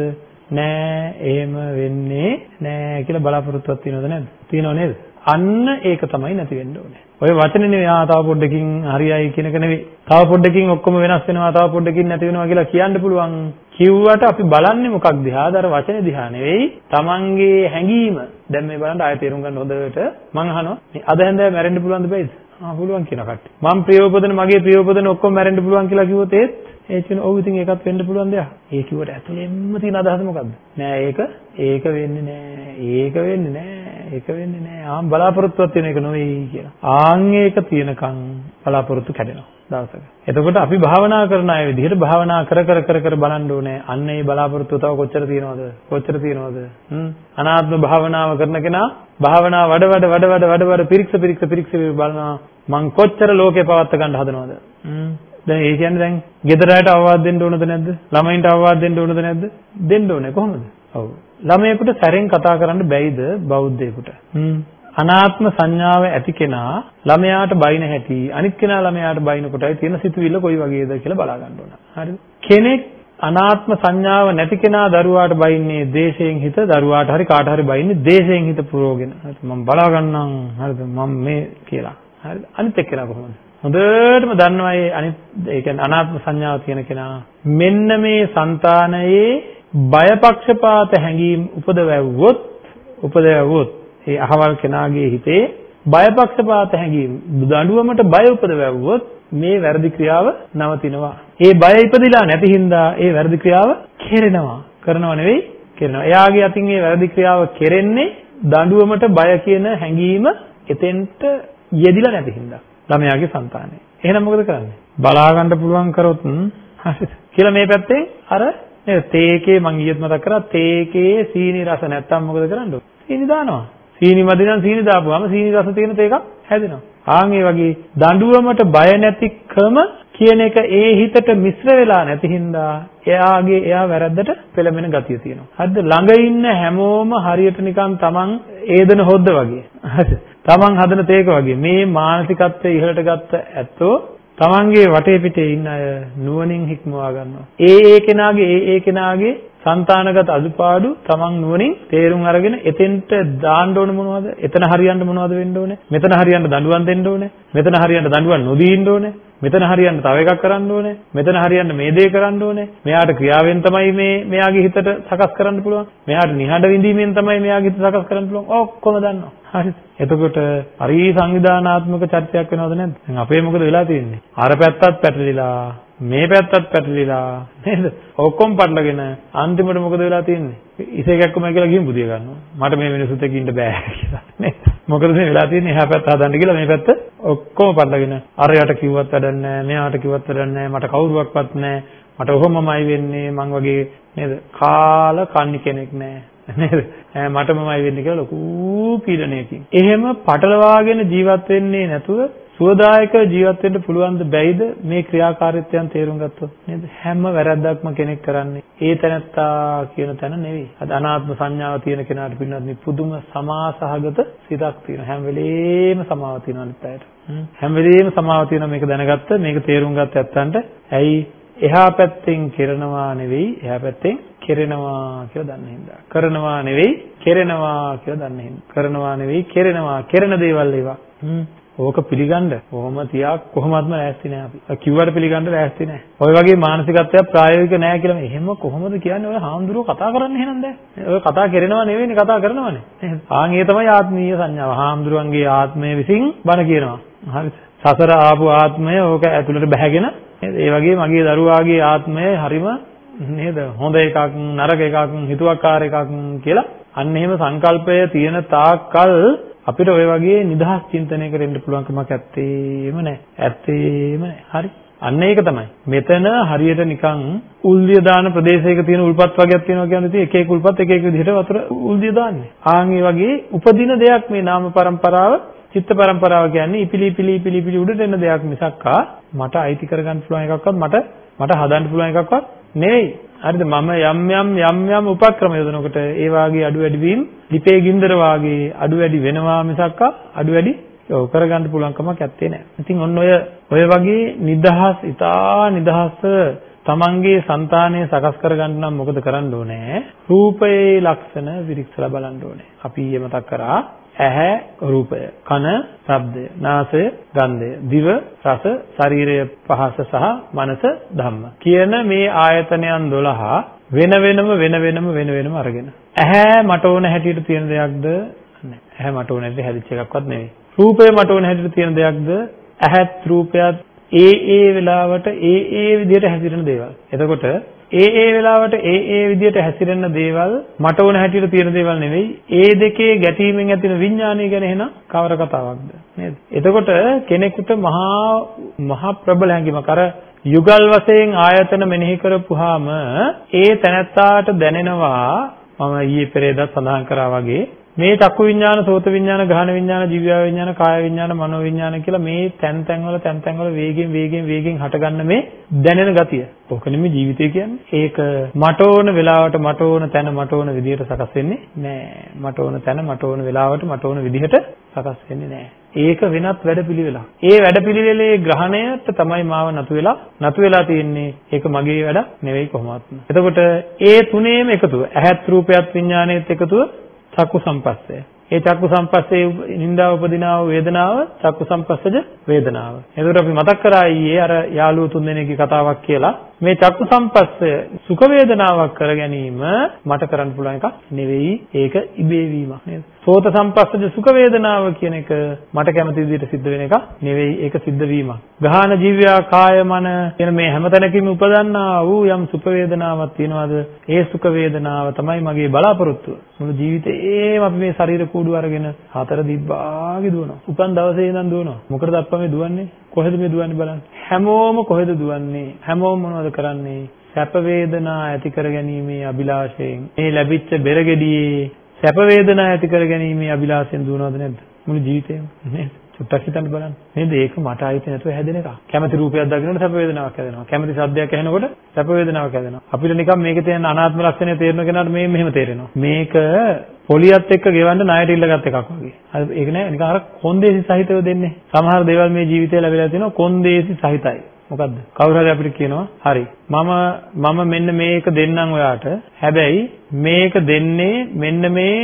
[SPEAKER 1] නෑ එහෙම වෙන්නේ නෑ කියලා බලාපොරොත්තුවක් තියනවද නැද්ද? තියනව නේද? අන්න ඒක තමයි නැති වෙන්න ඕනේ. ඔය වචනේ නෙවෙයි ආ තව පොඩ්ඩකින් හරියයි කියන එක නෙවෙයි. තව පොඩ්ඩකින් ඔක්කොම වෙනස් වෙනවා තව පොඩ්ඩකින් නැති වෙනවා කියලා කියන්න පුළුවන්. කිව්වට අපි බලන්නේ මොකක් දිහාද? අර වචනේ දිහා නෙවෙයි. Tamange හැඟීම. දැන් මේ බලන්න ආයෙ තේරුම් ගන්න හොඳට මං අහනවා. මේ අද හැන්දෑව මැරෙන්න පුළුවන්ද බැයිද? ආ පුළුවන් කියන කට්ටිය. මම ප්‍රියෝපදන මගේ ප්‍රියෝපදන ඔක්කොම මැරෙන්න පුළුවන් කියලා කිව්වොත් ඒත් ඒ කියන ඔව් ඉතින් ඒකත් වෙන්න පුළුවන් දෙයක්. ඒ කිව්වට ඇතුළෙන්ම තියෙන අදහස මොකද්ද? නෑ ඒක ඒක වෙන්නේ නෑ. ඒක වෙන්නේ නෑ. ඒක වෙන්නේ නෑ. ආම් බලාපොරොත්තුවක් තියෙන එක නෙවෙයි කියලා. ආන් ඒක තියෙනකන් බලාපොරොත්තු කැඩෙනවා දවසක. එතකොට අපි භාවනා කරන අය විදිහට භාවනා කර කර කර කර බලන්න ඕනේ. අන්න ඒ බලාපොරොත්තු තව කොච්චර තියෙනවද? කොච්චර තියෙනවද? හ්ම්. අනාත්ම භාවනාව කරන කෙනා භාවනා වඩ වඩ වඩ වඩ වඩ වඩ පිරික්ස පිරික්ස පිරික්ස බලනවා. මං කොච්චර ලෝකේ පවත්ත ගන්න හදනවද? හ්ම්. දැන් ඒ කියන්නේ දැන් ගෙදරට අවවාද දෙන්න ඕනද නැද්ද? ළමයින්ට අවවාද දෙන්න ඕනද නැද්ද? දෙන්න ඕනේ කොහොමද? ඔව්. ළමයෙකුට සැරෙන් කතා කරන්න බැයිද බෞද්ධයෙකුට? හ්ම්. අනාත්ම සංඥාව ඇති කෙනා ළමයාට බයින හැටි අනිත් කෙනා ළමයාට බයින කොටයි තියෙන සිතුවිල්ල කොයි වගේද කියලා බලා ගන්න ඕන. හරිද? කෙනෙක් අනාත්ම සංඥාව නැති කෙනා දරුවාට බයින්නේ දේශයෙන් හිත දරුවාට හරි කාට හරි බයින්නේ දේශයෙන් හිත පුරවගෙන. හරිද? මම බලා ගන්නම්. හරිද? මම මේ කියලා. හරිද? අනිත් එක්කෙනා කොහොමද? හොඳටම දන්නවා ඒ අනිත් ඒ කියන්නේ අනාත්ම සංඥාව තියෙන කෙනා මෙන්න මේ సంతානයේ බයපක්ෂපාත හැඟීම් උපදවැව්වොත් උපදවැව්වොත් ඒ අහවල් කෙනාගේ හිතේ බයපක්ෂපාත හැඟීම් දඬුවමට බය උපදවැව්වොත් මේ වැරදි ක්‍රියාව නවතිනවා. ඒ බය ඉපදිලා නැති හින්දා ඒ වැරදි ක්‍රියාව කෙරෙනවා. කරනව නෙවෙයි කෙරෙනවා. එයාගේ අතින් ඒ වැරදි ක්‍රියාව කෙරෙන්නේ දඬුවමට බය කියන හැඟීම එතෙන්ට යෙදිලා නැති හින්දා. ළමයාගේ సంతානය. එහෙනම් මොකද කරන්නේ? බලා ගන්න පුළුවන් කරොත් හරිද? කියලා මේ පැත්තෙන් අර නේද තේකේ මං ඊයේත් මතක් කරා තේකේ සීනි රස නැත්තම් මොකද කරන්න ඕන? සීනි දානවා. සීනි මදි නම් සීනි දාපුවාම සීනි රස තියෙන තේකක් හැදෙනවා. ආන් ඒ වගේ දඬුවමට බය නැතිකම කියන එක ඒ හිතට මිශ්‍ර වෙලා නැති හින්දා එයාගේ එයා වැරද්දට පෙළඹෙන ගතිය තියෙනවා. හරිද? ළඟ ඉන්න හැමෝම හරියට නිකන් තමන් ඒදන හොද්ද වගේ. හරිද? තමන් හදන තේක වගේ මේ මානසිකත්වයේ ඉහළට ගත්ත ඇත්තෝ තමන්ගේ වටේ පිටේ ඉන්න අය නුවණින් හික්මවා ගන්නවා. ඒ ඒ කෙනාගේ ඒ ඒ කෙනාගේ సంతానගත අදුපාඩු තමන් නුවණින් තේරුම් අරගෙන එතෙන්ට දාන්න ඕන මොනවද? එතන හරියන්න මොනවද වෙන්න ඕනේ? මෙතන හරියන්න දඬුවම් දෙන්න ඕනේ. මෙතන හරියන්න දඬුවම් නොදී ඉන්න ඕනේ. මෙතන හරියන්න තව එකක් කරන්න ඕනේ. මෙතන හරියන්න මේ දේ කරන්න ඕනේ. මෙයාට ක්‍රියාවෙන් තමයි මේ මෙයාගේ හිතට සකස් කරන්න පුළුවන්. මෙයාට නිහඬ විඳීමෙන් තමයි මෙයාගේ හිත සකස් කරන්න පුළුවන්. ඔක්කොම දන්නවා. හරිද? එතකොට හරි සංවිධානාත්මක චර්යාවක් වෙනවද නැද්ද? දැන් අපේ මොකද වෙලා තියෙන්නේ? අර පැත්තත් පැටලිලා මේ පැත්තත් පැටලිලා නේද? ඔක්කොම පටලගෙන අන්තිමට මොකද වෙලා තියෙන්නේ? ඉසේ කැක්කම කියලා ගිහින් බුදිය ගන්නවා. මට මේ මිනිසුත් එක්ක ඉන්න බෑ කියලා නේද? මොකද මේ වෙලා තියෙන්නේ එහා පැත්ත හදන්න කියලා මේ පැත්ත ඔක්කොම පටලගෙන අරයට කිව්වත් වැඩක් නැහැ, මෙයාට කිව්වත් වැඩක් නැහැ, මට කවුරුවක්වත් නැහැ. මට ඔහොමමයි වෙන්නේ මං වගේ නේද? කාල කන්නි කෙනෙක් නැහැ. නේද? මටමමයි වෙන්නේ කියලා ලොකු පීඩනයකින්. එහෙම පටලවාගෙන ජීවත් වෙන්නේ නැතුව සුවදායක ජීවත් වෙන්න පුළුවන් ද බැයිද? මේ ක්‍රියාකාරීත්වයන් තේරුම් ගත්තොත් නේද? හැම වැරද්දක්ම කෙනෙක් කරන්නේ ඒ තැනත්තා කියන තැන නෙවෙයි. අද අනාත්ම සංඥාව තියෙන කෙනාට පින්නත් පුදුම සමාසහගත සිතක් තියෙන හැම වෙලේම සමාව තියෙන අනිත් අයට. හැම. වෙලේම සමාව තියෙන මේක දැනගත්ත මේක තේරුම් ගත්ත ඇත්තන්ට. ඇයි? එහා පැත්තෙන් කෙරනවා නෙවෙයි එහා පැත්තෙන් කෙරෙනවා කියලා දන්න හින්දා කරනවා නෙවෙයි කෙරෙනවා කියලා දන්න හින්දා කරනවා නෙවෙයි කෙරෙනවා කෙරෙන දේවල් ඒවා ඕක පිළිගන්න කොහොම තියක් කොහොමත්ම ලෑස්ති නෑ අපි. කිව්වට පිළිගන්න ලෑස්ති නෑ. ඔය වගේ මානසිකත්වයක් ප්‍රායෝගික නෑ කියලා එහෙම කොහොමද කියන්නේ ඔය හාමුදුරුවෝ කතා කරන්නේ එහෙනම් දැන්? ඔය කතා කරනවා නෙවෙයිනේ කතා කරනවනේ. ආන් ඒ තමයි ආත්මීය සංඥාව. හාමුදුරුවන්ගේ ආත්මය විසින් බණ කියනවා. හරිද? සසර ආපු ආත්මය ඕක ඇතුළට බැහැගෙන නේද? ඒ වගේ මගේ දරුවාගේ ආත්මය හරිම නේද? හොඳ එකක්, නරක එකක්, හිතුවක්කාර එකක් කියලා අන්න එහෙම සංකල්පය තියෙන තාක්කල් අපිට ওই වගේ නිදහස් චින්තනයකට එන්න පුළුවන්කමක් ඇත්තේම නැහැ. ඇත්තේම නැහැ. හරි. අන්න ඒක තමයි. මෙතන හරියට නිකන් උල්දිය දාන ප්‍රදේශයක තියෙන උල්පත් වගේක් තියෙනවා කියන්නේ ඉතින් එක එක උල්පත් එක එක විදිහට වතුර උල්දිය දාන්නේ. ආන් ඒ වගේ උපදින දෙයක් මේ නාම પરම්පරාව චිත්ත પરම්පරාව කියන්නේ ඉපිලි ඉපිලි ඉපිලි ඉපිලි උඩට එන දෙයක් මිසක්කා මට අයිති කරගන්න පුළුවන් එකක්වත් මට මට හදන්න පුළුවන් එකක්වත් නෙවෙයි. හරිද? මම යම් යම් යම් යම් උපක්‍රම යොදනකොට ඒ වාගේ අඩු වැඩි වීම ලිපේ ගින්දර වාගේ අඩු වැඩි වෙනවා මිසක්කා අඩු වැඩි ඔව් කරගන්න පුළුවන් කමක් නැත්තේ නෑ. ඉතින් ඔන්න ඔය ඔය වගේ නිදහස්, ඊටා නිදහස තමන්ගේ సంతානය සකස් කරගන්න නම් මොකද කරන්න ඕනේ? රූපයේ ලක්ෂණ විරික්සලා බලන්න ඕනේ. අපි ඊයේ මතක් කරා ඇහැ රූපය, කන ශබ්දය, නාසය ගන්ධය, දිව රස, ශරීරය පහස සහ මනස ධම්ම. කියන මේ ආයතනයන් 12 වෙන වෙනම වෙන වෙනම වෙන වෙනම අරගෙන. ඇහැ මට ඕන හැටියට තියෙන දෙයක්ද? නැහැ. ඇහැ මට ඕන හැටියට හැදිච්ච එකක්වත් නෙවෙයි. රූපය මට ඕන හැටියට තියෙන දෙයක්ද? ඇහත් රූපයත් ඒ ඒ වෙලාවට ඒ ඒ විදිහට හැසිරෙන දේවල්. එතකොට ඒ ඒ වෙලාවට ඒ ඒ විදිහට හැසිරෙන දේවල් මට ඕන හැටියට තියෙන දේවල් නෙවෙයි. ඒ දෙකේ ගැටීමෙන් ඇතිවන විඥානය ගැන එහෙනම් කවර කතාවක්ද නේද? එතකොට කෙනෙකුට මහා මහා ප්‍රබල හැඟීමක් අර යුගල් වශයෙන් ආයතන මෙනෙහි කරපුවාම ඒ තැනත්තාට දැනෙනවා මම ඊයේ පෙරේදා සඳහන් කරා වගේ මේ චක්කු විඥාන, සෝත විඥාන, ගාහන විඥාන, ජීව විඥාන, කාය විඥාන, මනෝ විඥාන කියලා මේ තැන් තැන් වල තැන් තැන් වල වේගෙන් වේගෙන් වේගෙන් හටගන්න මේ දැනෙන ගතිය. ඕක නෙමෙයි ජීවිතය කියන්නේ. ඒක මට ඕන වෙලාවට මට ඕන තැන මට ඕන විදිහට සකස් වෙන්නේ නෑ. මට ඕන තැන මට ඕන වෙලාවට මට ඕන විදිහට සකස් වෙන්නේ නෑ. ඒක වෙනත් වැඩපිළිවෙලක්. ඒ වැඩපිළිවෙලේ ග්‍රහණයට තමයි මාව නතු වෙලා නතු වෙලා තියෙන්නේ. ඒක මගේ වැඩ නෙවෙයි කොහොමත්ම. එතකොට ඒ තුනේම එකතුව ඇහත් රූපයත් විඥානයත් එකතුව චක්කු සම්පස්සය. ඒ චක්කු සම්පස්සේ නින්දාව උපදිනාව වේදනාව චක්කු සම්පස්සජ වේදනාව. එතකොට අපි මතක් කරා ඊයේ අර යාළුවෝ තුන්දෙනෙක්ගේ කතාවක් කියලා මේ චක්කු සම්පස්සය සුඛ වේදනාවක් කර ගැනීම මට කරන්න පුළුවන් එකක් නෙවෙයි ඒක ඉබේ වීමක් නේද? සෝත සම්පස්සජ සුඛ වේදනාව කියන එක මට කැමති විදිහට සිද්ධ වෙන එකක් නෙවෙයි ඒක සිද්ධ වීමක්. ගාහන ජීවයා කාය මන කියන මේ හැමතැනකම උපදන්නා වූ යම් සුඛ වේදනාවක් තියනවාද? ඒ සුඛ වේදනාව තමයි මගේ බලාපොරොත්තුව. මුළු ජීවිතේම අපි මේ ශරීර කූඩු අරගෙන හතර දිබ්බාගේ දුවනවා. උපන් දවසේ ඉඳන් දුවනවා. මොකටද අප්පා මේ දුවන්නේ? කොහෙද මේ දුවන්නේ බලන්න. හැමෝම කොහෙද දුවන්නේ? හැමෝම මොනවද මොනවද කරන්නේ? සැප වේදනා ඇති කරගැනීමේ අභිලාෂයෙන් මේ ලැබිච්ච බෙර ගෙඩියේ සැප වේදනා ඇති කරගැනීමේ අභිලාෂයෙන් දුවනවද නැද්ද? මුළු ජීවිතේම නේද? චුට්ටක් හිතන්න බලන්න. නේද? ඒක මට ආයේ නැතුව හැදෙන එකක්. කැමති රූපයක් දකින්නකොට සැප වේදනාවක් හැදෙනවා. කැමති ශබ්දයක් ඇහෙනකොට සැප වේදනාවක් හැදෙනවා. අපිට නිකන් මේකේ තියෙන අනාත්ම ලක්ෂණය තේරෙන කෙනාට මේ මෙහෙම තේරෙනවා. මේක පොලියත් එක්ක ගෙවන්න ණයට ඉල්ලගත් එකක් වගේ. අර ඒක නෑ නිකන් අර කොන්දේසි සහිතව දෙන්නේ. සමහර දේවල් මේ ජීවිතේ ලැබිලා තියෙනවා කොන්දේසි සහිතයි. මොකද්ද? කවුරු හරි අපිට කියනවා හරි මම මම මෙන්න මේක දෙන්නම් ඔයාට. හැබැයි මේක දෙන්නේ මෙන්න මේ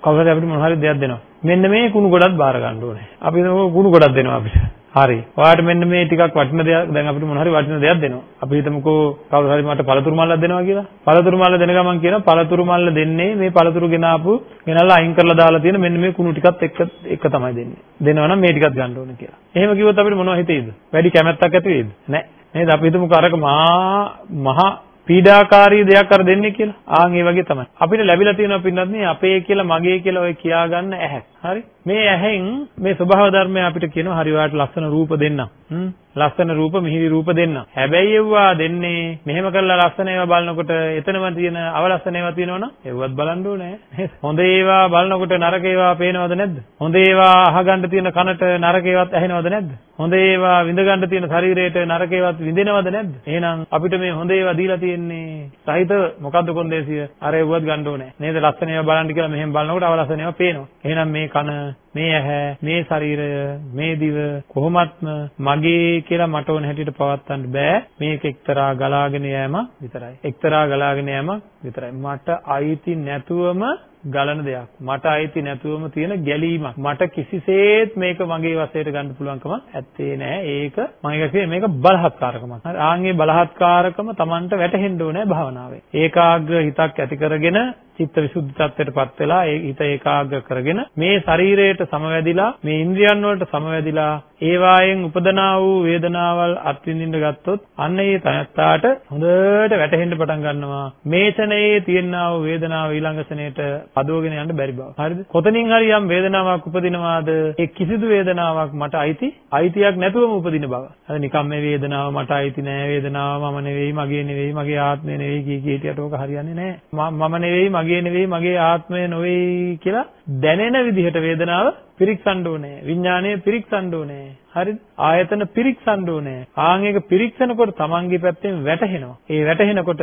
[SPEAKER 1] කවුරු හරි අපිට මොන හරි දෙයක් දෙනවා. මෙන්න මේ කුණු ගොඩක් බාර ගන්න ඕනේ. අපි කුණු ගොඩක් දෙනවා අපිට. හරි. ඔයාලට මෙන්න මේ ටිකක් වටින දෙයක් දැන් අපිට මොන හරි වටින දෙයක් දෙනවා. අපි හිතමුකෝ කවුරු හරි මට පළතුරු මල්ලක් දෙනවා කියලා. පළතුරු මල්ල දෙන ගමන් කියන පළතුරු මල්ල දෙන්නේ මේ පළතුරු ගෙනාපු ගෙනල්ලා අයින් කරලා දාලා තියෙන මෙන්න මේ කුණු ටිකත් එක්ක එක තමයි දෙන්නේ. දෙනවා නම් මේ ටිකත් ගන්න ඕනේ කියලා. එහෙම කිව්වොත් අපිට මොනව හිතෙයිද? වැඩි කැමැත්තක් ඇති වෙයිද? නැහැ. නේද? අපි හිතමුකෝ අරක මහා මහා පීඩාකාරී දෙයක් අර දෙන්නේ කියලා. ආන් ඒ වගේ තමයි. අපිට ලැබිලා තියෙනවා පින්නත් නේ අපේ කියලා මගේ කියලා ඔය කියාගන්න ඇහැ. හරි? මේ ඇහෙන් මේ ස්වභාව ධර්මය අපිට කියනවා හරි වාට ලස්සන රූප දෙන්න. හ්ම්. ලස්සන රූප මිහිරි රූප දෙන්න. හැබැයි ඒවා දෙන්නේ මෙහෙම කරලා ලස්සන ඒවා බලනකොට එතනම තියෙන අවලස්සන ඒවා තියෙනවනම් ඒවත් බලන්න ඕනේ. හොඳ ඒවා බලනකොට නරක ඒවා පේනවද නැද්ද? හොඳ ඒවා අහගන්න තියෙන කනට නරක ඒවාත් ඇහෙනවද නැද්ද? හොඳ ඒවා විඳ ගන්න තියෙන ශරීරයට නරක ඒවාත් විඳිනවද නැද්ද? එහෙනම් අපිට මේ හොඳ ඒවා දීලා තියෙන්නේ සහිත මොකද්ද කොන්දේසිය? අර ඒවත් ගන්න ඕනේ. නේද? ලස්සන ඒවා බලන්න කියලා මෙහෙම බලනකොට අවලස්සන ඒවා පේනවා. එහෙනම් මේ කන මේ ඇහැ මේ ශරීරය මේ දිව කොහොමත්ම මගේ කියලා මට ඕන හැටියට පවත්වන්න බෑ මේක එක්තරා ගලාගෙන යෑම විතරයි එක්තරා ගලාගෙන යෑම විතරයි මට අයිති නැතුවම ගලන දෙයක්. මට අයිති නැතුවම තියෙන ගැලීමක්. මට කිසිසේත් මේක මගේ වශයට ගන්න පුළුවන්කම ඇත්තේ නෑ. ඒක මම එක කියේ මේක බලහත්කාරකමක්. හරි. ආන්ගේ බලහත්කාරකම Tamanට වැටහෙන්න ඕනේ භාවනාවේ. ඒකාග්‍ර හිතක් ඇති කරගෙන චිත්ත විසුද්ධි tattweටපත් වෙලා ඒ හිත ඒකාග්‍ර කරගෙන මේ ශරීරයට සමවැදිලා මේ ඉන්ද්‍රියන් වලට සමවැදිලා ඒවායෙන් උපදනා වූ වේදනාවල් අත්විඳින්න ගත්තොත් අන්න ඒ තනත්තාට හොඳට වැටහෙන්න පටන් ගන්නවා මේ ෂණයේ තියෙනා වූ වේදනාව ඊළඟ ෂණයට පදවගෙන යන්න බැරි බව. හරිද? කොතනින් හරි යම් වේදනාවක් උපදිනවාද ඒ කිසිදු වේදනාවක් මට අයිති අයිතියක් නැතුවම උපදින බව. හරි නිකම් මේ වේදනාව මට අයිති නෑ වේදනාව මම නෙවෙයි මගේ නෙවෙයි මගේ ආත්මය නෙවෙයි කී කී හිටියට ඕක හරියන්නේ නෑ. මම නෙවෙයි මගේ නෙවෙයි මගේ ආත්මය නොවේයි කියලා දැනෙන විදිහට වේදනාව පිරික්සන්න ඕනේ. විඥානය පිරික්සන්න ඕනේ. හරිද? ආයතන පිරික්සන්න ඕනේ. ආන් එක පිරික්සනකොට තමන්ගේ පැත්තෙන් වැටහෙනවා. ඒ වැටහෙනකොට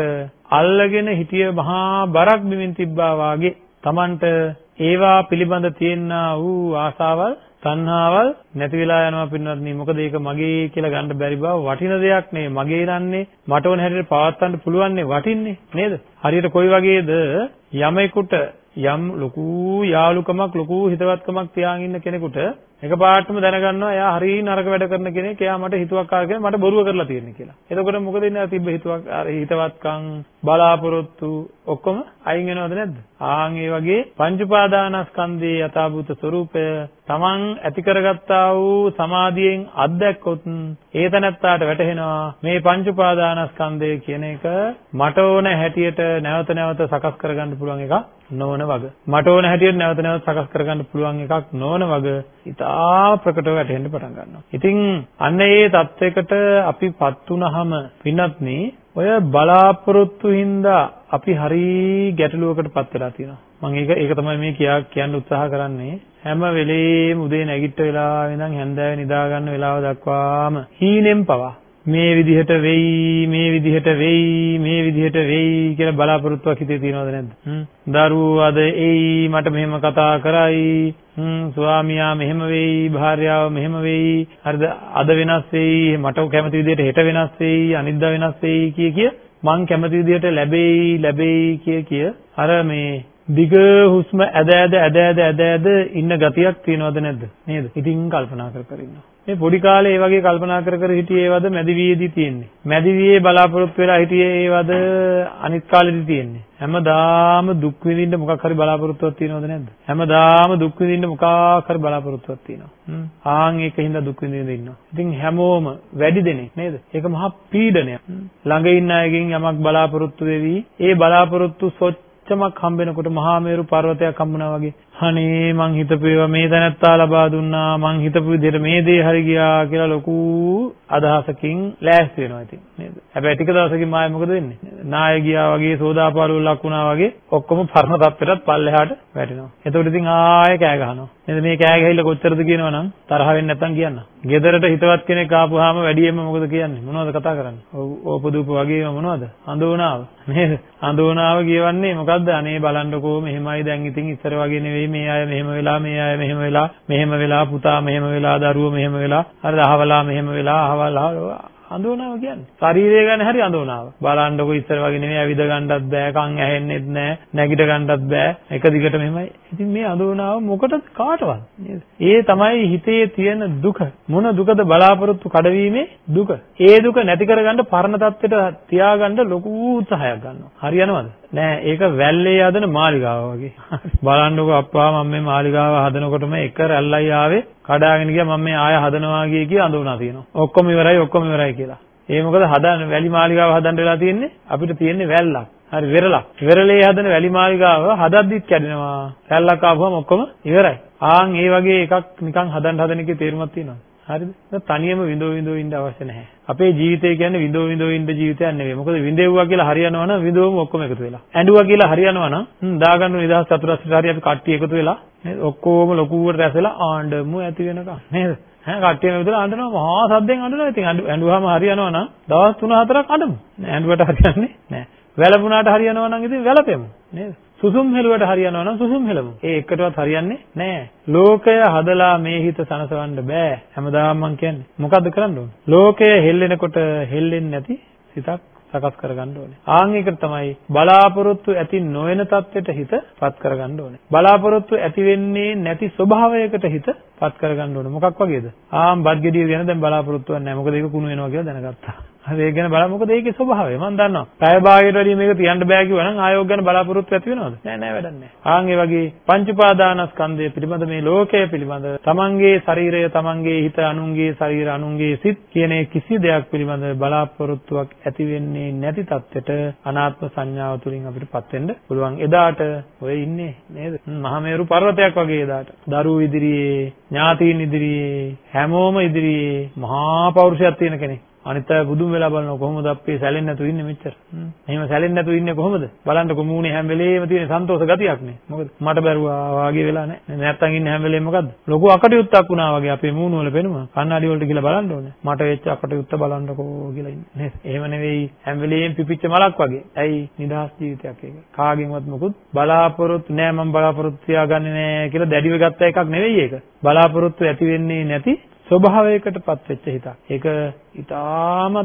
[SPEAKER 1] අල්ලගෙන හිටිය මහා බරක් බිමින් තිබ්බා වාගේ තමන්ට ඒවා පිළිබඳ තියෙනා වූ ආසාවල් තණ්හාවල් නැති වෙලා යනවා පින්වත්නි මොකද ඒක මගේ කියලා ගන්න බැරි බව වටින දෙයක් නේ. මගේ නන්නේ මට ඕන හැටියට පවත්වන්න පුළුවන් නේ. වටින්නේ නේද? හරියට කොයි වගේද? යමෙකුට යම් ලොකු යාලුකමක් ලොකු හිතවත්කමක් තියාගෙන ඉන්න කෙනෙකුට එකපාරටම දැනගන්නවා එයා හරිය නරක වැඩ කරන කෙනෙක් එයා මට හිතුවක්කාර කෙනෙක් මට බොරුව කරලා තියෙන්නේ කියලා. එතකොට මොකද ඉන්නේ තිබ්බ හිතුවක් හිතවත්කම් බලාපොරොත්තු ඔක්කොම අයින් වෙනවද නැද්ද? ආන් ඒ වගේ පංච උපාදානස්කන්ධයේ යථාභූත ස්වરૂපය තමන් ඇති කරගත්තා වූ සමාධියෙන් අත්දැක්කොත් ඒ තැනත්තාට වැටහෙනවා මේ පංච උපාදානස්කන්ධය කියන එක මට ඕන හැටියට නැවත නැවත සකස් කරගන්න පුළුවන් එකක් නොවන වග. මට ඕන හැටියට නැවත නැවත සකස් කරගන්න පුළුවන් එකක් නොවන වග ඉතා ප්‍රකටව වැටහෙන්න පටන් ගන්නවා. ඉතින් අන්න ඒ தත්වයකට අපිපත් වුනහම පින්වත්නි ඔය බලාපොරොත්තු හින්දා අපි හරි ගැටලුවකටපත් වෙලා තියෙනවා. මම ඒක ඒක තමයි මේ කියා කියන්න උත්සාහ කරන්නේ. හැම වෙලේම උදේ නැගිට වෙලාවෙ ඉඳන් හැන්දෑවේ නිදා ගන්න වෙලාව දක්වාම හීනෙන් පවා මේ විදිහට වෙයි මේ විදිහට වෙයි මේ විදිහට වෙයි කියලා බලාපොරොත්තුවක් හිතේ තියනවද නැද්ද? හ්ම්. දරුවෝ අද එයි මට මෙහෙම කතා කරයි. හ්ම්. ස්වාමියා මෙහෙම වෙයි, භාර්යාව මෙහෙම වෙයි. හරිද? අද වෙනස් වෙයි, මට කැමති විදිහට හෙට වෙනස් වෙයි, අනිද්දා වෙනස් වෙයි කිය කිය මං කැමති විදිහට ලැබෙයි, ලැබෙයි කිය කිය අර මේ දිග හුස්ම ඇද ඇද ඇද ඇද ඇද ඇද ඉන්න ගතියක් තියෙනවද නැද්ද? නේද? ඉතින් කල්පනා කර කර ඉන්නවා. මේ පොඩි කාලේ ඒ වගේ කල්පනා කර කර හිටියේ ඒවද මැදිවියේදී තියෙන්නේ. මැදිවියේ බලාපොරොත්තු වෙලා හිටියේ ඒවද අනිත් කාලෙදී තියෙන්නේ. හැමදාම දුක් විඳින්න මොකක් හරි බලාපොරොත්තුවක් තියෙනවද නැද්ද? හැමදාම දුක් විඳින්න මොකක් හරි බලාපොරොත්තුවක් තියෙනවා. ආන් ඒකින්ද දුක් විඳින්න ඉන්නවා. ඉතින් හැමෝම වැඩි දෙනෙක් නේද? ඒක මහා පීඩනයක්. ළඟ ඉන්න අයගෙන් යමක් බලාපොරොත්තු වෙවි. ඒ බලාපොරොත්තු සොත් එච්චමක් හම්බෙනකොට මහා මේරු පර්වතයක් හම්බුණා වගේ අනේ මං හිතපු ඒවා මේ දැනත්තා ලබා දුන්නා මං හිතපු විදිහට මේ දේ හරි ගියා කියලා ලොකු අදහසකින් ලෑස්ති වෙනවා ඉතින් නේද? හැබැයි ටික දවසකින් මාය මොකද වෙන්නේ? නාය ගියා වගේ සෝදාපාරුව ලක් වුණා වගේ ඔක්කොම පරණ තත්ත්වයටත් පල්ලෙහාට වැටෙනවා. එතකොට ඉතින් ආයෙ කෑ ගහනවා. නේද? මේ කෑ ගහilla කොච්චරද කියනවනම් තරහ වෙන්නේ නැත්තම් කියන්න. ගෙදරට හිතවත් කෙනෙක් ආපුවාම වැඩියෙන්ම මොකද කියන්නේ? මොනවද කතා කරන්නේ? ඕපදූප වගේම මොනවද? අඳෝනාව. නේද? අඳෝනාව කියවන්නේ මොකද්ද? අනේ බලන්නකෝ මෙහෙමයි දැන් ඉතින් ඉස්සර වගේ නෙවෙයි මේ අය මෙහෙම වෙලා මේ අය මෙහෙම වෙලා මෙහෙම වෙලා පුතා මෙහෙම වෙලා දරුවෝ මෙහෙම වෙලා හරිද අහවලා මෙහෙම වෙලා අහවල් අඳෝනාව කියන්නේ. ශරීරය ගැන හරි අඳෝනාව. බලන්නකො ඉස්සර වගේ නෙවෙයි ඇවිද ගන්නත් බෑ කන් ඇහෙන්නෙත් නෑ නැගිට ගන්නත් බෑ. එක දිගට මෙහෙමයි. ඉතින් මේ අඳෝනාව මොකටද කාටවත් නේද? ඒ තමයි හිතේ තියෙන දුක. මොන දුකද බලාපොරොත්තු කඩවීමේ දුක? ඒ දුක නැති කරගන්න පරණ தත්ත්වයට තියාගන්න ලොකු උත්සාහයක් ගන්නවා. හරියනවද? නෑ ඒක වැල්ලේ හදන මාලිගාව වගේ. බලන්නකො අප්පා මම මේ මාලිගාව හදනකොටම එක රැල්ලයි ආවේ කඩාගෙන ගියා මම මේ ආය හදනවා කිය කිය අඳුනා තියෙනවා. ඔක්කොම ඉවරයි ඔක්කොම ඉවරයි කියලා. ඒ මොකද හදන්න වැලි මාලිගාව හදන්න වෙලා තියෙන්නේ? අපිට තියෙන්නේ වැල්ලක්. හරි වෙරළක්. වෙරළේ හදන වැලි මාලිගාව හදද්දිත් කැඩෙනවා. රැල්ලක් ආවම ඔක්කොම ඉවරයි. ආන් ඒ වගේ එකක් නිකන් හදන්න හදන එකේ තේරුමක් තියෙනවා හරිද? තනියම විඳෝ විඳෝ ඉන්න අවශ්‍ය නැහැ. අපේ ජීවිතය කියන්නේ විඳෝ විඳෝ ඉන්න ජීවිතයක් නෙවෙයි. මොකද විඳෙව්වා කියලා හරියනවා නම් විඳෝම ඔක්කොම එකතු වෙලා. ඇඬුවා කියලා හරියනවා නම් දාගන්න නිදහස් චතුරස්‍රය හරි අපි කට්ටිය එකතු වෙලා නේද? ඔක්කොම ලොකුවට රැස් වෙලා ආණ්ඩමු ඇති වෙනකම් නේද? ඈ කට්ටියම විතර අඬනවා මහා සද්දෙන් අඬනවා. ඉතින් ඇඬුවාම හරියනවා නම් දවස් 3-4ක් අඬමු. නෑ ඇඬුවට හරියන්නේ නෑ. වැළපුණාට හරියනවා නම් ඉතින් වැළපෙමු නේද? සුසුම් හෙළුවට හරියනවා නම් සුසුම් හෙළමු. ඒ එකටවත් හරියන්නේ නැහැ. ලෝකය හදලා මේ හිත සනසවන්න බෑ. හැමදාම මම කියන්නේ. මොකද්ද කරන්න ඕන? ලෝකය හෙල්ලෙනකොට හෙල්ලෙන්නේ නැති සිතක් සකස් කරගන්න ඕනේ. ආන් එකට තමයි බලාපොරොත්තු ඇති නොවන தත්වෙට හිතපත් කරගන්න ඕනේ. බලාපොරොත්තු ඇති වෙන්නේ නැති ස්වභාවයකට හිතපත් කරගන්න ඕනේ. මොකක් වගේද? ආම් බත් ගෙඩිය ගැන දැන් බලාපොරොත්තු වෙන්නේ නැහැ. මොකද ඒක කුණු වෙනවා කියලා දැනගත්තා. හරි ඒක ගැන බලමු මොකද ඒකේ ස්වභාවය මම දන්නවා. පැය භාගයට වැඩිය මේක තියන්න බෑ කිව්වනම් ආයෝග ගැන බලාපොරොත්තු ඇති වෙනවද? නෑ නෑ වැඩක් නෑ. ආන් ඒ වගේ පංච උපාදානස්කන්ධය පිළිබඳ මේ ලෝකය පිළිබඳ තමන්ගේ ශරීරය තමන්ගේ හිත අනුන්ගේ ශරීර අනුන්ගේ සිත් කියන කිසි දෙයක් පිළිබඳ බලාපොරොත්තුවක් ඇති වෙන්නේ නැති තත්ත්වයට අනාත්ම සංඥාව තුළින් අපිටපත් වෙන්න පුළුවන්. එදාට ඔය ඉන්නේ නේද? මහමෙරු පර්වතයක් වගේ එදාට. දරුවෝ ඉදිරියේ, ඥාතීන් ඉදිරියේ, හැමෝම ඉදිරියේ මහා පෞරුෂයක් තියෙන කෙනෙක්. අනිත් අය බුදුන් වෙලා බලනවා කොහොමද අපි සැලෙන්නේ නැතුව ඉන්නේ මෙච්චර. එහෙම සැලෙන්නේ නැතුව ඉන්නේ කොහොමද? බලන්නකො මූණේ හැම වෙලේම තියෙන සන්තෝෂ ගතියක් නේ. මොකද මට බැරුවා වාගේ වෙලා නැහැ. නැත්තම් ඉන්නේ හැම වෙලේම මොකද්ද? ලොකු අකටයුත්තක් වුණා වගේ අපේ මූණ වල පෙනුම. කන්නඩි වලට ගිහලා බලන්න ඕනේ. මට වෙච්ච අකටයුත්ත බලන්නකෝ කියලා ඉන්නේ. නේද? එහෙම නෙවෙයි හැම වෙලේම පිපිච්ච මලක් වගේ. ඇයි නිදහස් ජීවිතයක් ඒක. කාගෙන්වත් මොකුත් බලාපොරොත්තු නෑ මම බලාපොරොත්තු තියාගන්නේ නෑ කියලා දැඩිව ගත්ත එකක් නෙවෙයි ඒක. බලාපොරොත්තු ඇති වෙන්නේ නැති ස්වභාවයකටපත් වෙච්ච හිතක්. ඒක ඊ타ත්ම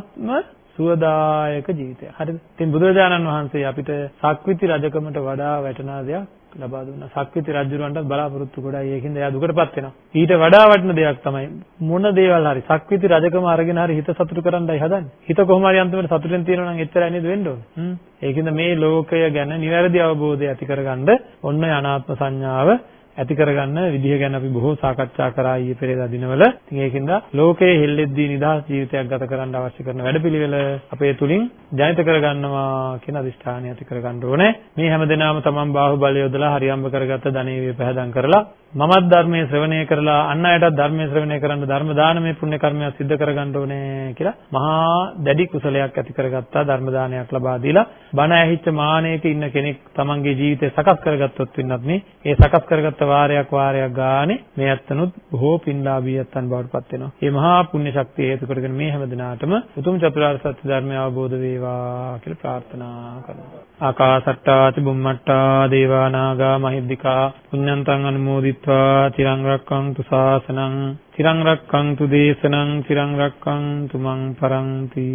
[SPEAKER 1] සුවදායක ජීවිතයක්. හරිද? ඉතින් බුදුරජාණන් වහන්සේ අපිට සක්විති රජකමට වඩා වටිනා දෙයක් ලබා දුන්නා. සක්විති රජුරවන්ටත් බලාපොරොත්තු ගොඩයි. ඒකින්ද එයා දුකටපත් වෙනවා. ඊට වඩා වටින දෙයක් තමයි මොන දේවල් හරි සක්විති රජකම අරගෙන හරි හිත සතුටු කරන්නයි හදන්නේ. හිත කොහොම හරි අන්තිමට සතුටෙන් තියෙනවා නම් එච්චරයි නේද වෙන්න ඕනේ. හ්ම්. ඒකින්ද මේ ලෝකය ගැන නිවැරදි අවබෝධය ඇති කරගන්න ඔන්න අනාත්ම සංඥාව ඇති කරගන්න විදිහ ගැන අපි බොහෝ සාකච්ඡා කරා ඊයේ පෙරේදා දිනවල. ඉතින් ඒකින්ද ලෝකයේ හෙල්ලෙද්දී නිදහස් ජීවිතයක් ගත කරන්න අවශ්‍ය කරන වැඩපිළිවෙල අපේ තුලින් ජනිත කරගන්නවා කියන අදිෂ්ඨානය ඇති කරගන්න ඕනේ. මේ හැමදෙනාම තමන් බාහුවලය යොදලා හරියම්බ කරගත්ත ධනෙවිය පහදම් කරලා මමත් ධර්මයේ ශ්‍රවණය කරලා අන් අයටත් ධර්මයේ ශ්‍රවණය කරන්න ධර්ම දානමය පුණ්‍ය කර්මයක් සිද්ධ කරගන්න ඕනේ කියලා මහා දැඩි කුසලයක් ඇති කරගත්තා ධර්ම දානයක් ලබා දීලා බණ ඇහිච්ච මානෙක ඉන්න කෙනෙක් තමන්ගේ ජීවිතය සකස් කරගත්තොත් වෙනත් මේ ඒ සකස් කරගත්ත වාරයක් වාරයක් ගානේ මේ ඇත්තනොත් බොහෝ පින්ලාභී ඇත්තන් බවට පත් වෙනවා. මේ මහා පුණ්‍ය ශක්තිය හේතු කරගෙන මේ හැම දිනාටම උතුම් චතුරාර්ය සත්‍ය ධර්මය අවබෝධ වේවා කියලා ප්‍රාර්ථනා කරනවා. ආකාසට්ටා චුම්මට්ටා දේවා නාග මහිද්దికා පුඤ්ඤන්තං අනුමෝදිත්වා තිරං රක්ඛන්තු ශාසනං තිරං රක්ඛන්තු දේශනං තිරං රක්ඛන්තු මං පරන්ති